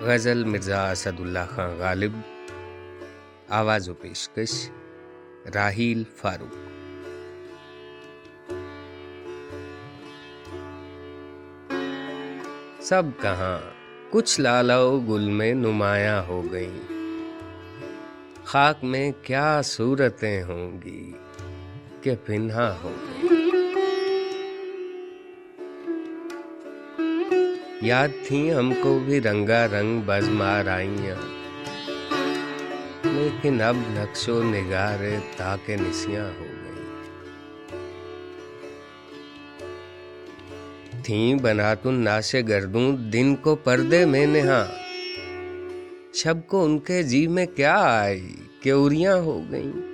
غزل مرزا اسد اللہ خان غالب، آواز و پیشکش راہیل فاروق۔ سب کہاں، کچھ لالو گل میں نمایاں ہو گئیں۔ خاک میں کیا صورتیں ہوں گی کہ پنہا ہو گئی یاد تھیں ہم کو بھی رنگا رنگ بز مار آئیاں۔ لیکن اب نقش و نگارے تاکہ نسیاں ہو گئی تھیں بناتن ناشے گردوں دن کو پردے میں نہا شب کو ان کے جی میں کیا آئی؟ کہ ہو گئیں۔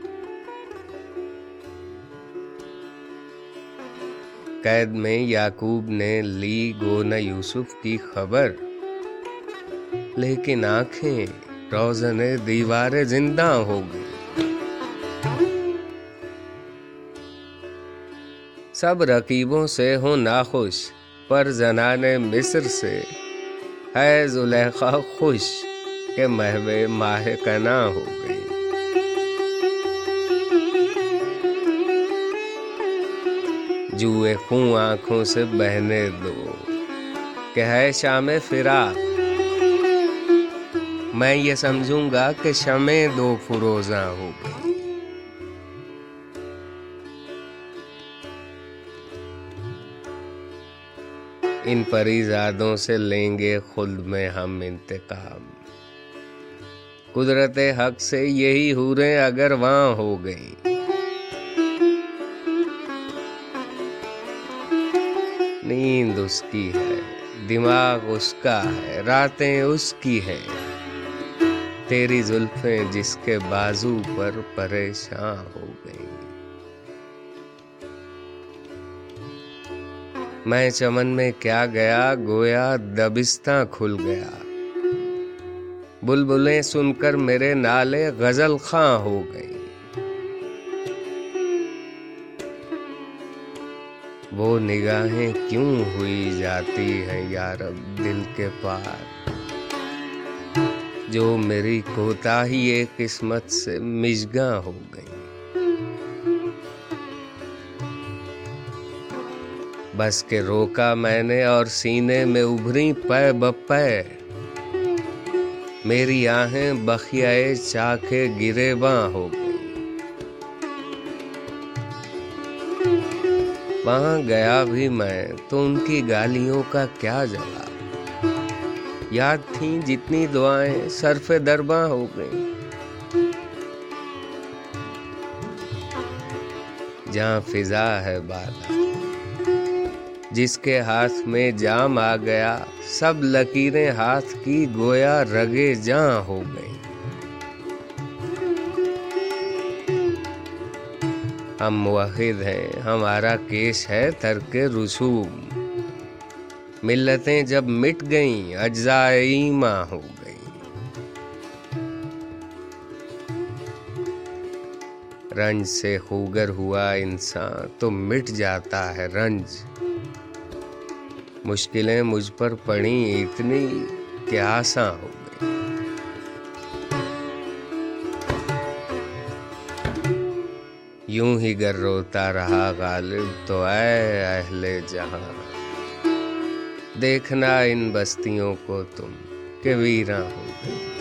قید میں یعقوب نے لی گونا یوسف کی خبر۔ لیکن آنکھیں روزن دیوار زندہ ہو گئی۔ سب رقیبوں سے ہوں ناخوش، پر زنان مصر سے۔ ہے زلیخا، خوش کہ محو ماہ کنا ہو گئی۔ جوئے خوں آنکھوں سے بہنے دو۔ کہ ہے شام فرا میں یہ سمجھوں گا کہ شمیں دو فروزاں ہو گئی ان پریزادوں سے لیں گے خلد میں ہم انتقام۔ قدرت حق سے یہی ہوریں اگر وہاں ہو گئیں۔ نیند اس کی ہے، دماغ اس کا ہے، راتیں اس کی ہیں۔ تیری زلفیں جس کے بازو پر پریشان ہو گئی میں چمن میں کیا گیا، گویا دبستہ کھل گیا۔ بلبلیں سن کر میرے نالے غزل خاں ہو گئی وہ نگاہیں کیوں ہوئی جاتی ہیں یارب دل کے پار؟ جو میری کوتا ہی ایک قسمت سے مشگاں ہو گئی۔ بس کے روکا میں نے اور سینے میں ابھری پے بپے۔ میری آہیں بخیائے چاکے گرے باں ہو گئی وہاں گیا بھی میں تو ان کی گالیوں کا کیا جواب؟ یاد تھیں جتنی دعائیں صرف درباں ہو گئیں۔ جہاں فضا ہے بالا، جس کے ہاتھ میں جام آ گیا، سب لکیریں ہاتھ کی گویا رگے جاں ہو گئیں۔ ہم موحد ہیں، ہمارا کیس ہے ترک رسوم۔ ملتیں جب مٹ گئیں، اجزاء ایماں ہو گئیں۔ رنج سے خوگر ہوا انسان، تو مٹ جاتا ہے رنج۔ مشکلیں مجھ پر پڑی اتنی کہ آساں ہو یوں ہی گر روتا رہا غالب تو اے اہل جہاں۔ دیکھنا ان بستیوں کو تم کہ ویراں ہو گئی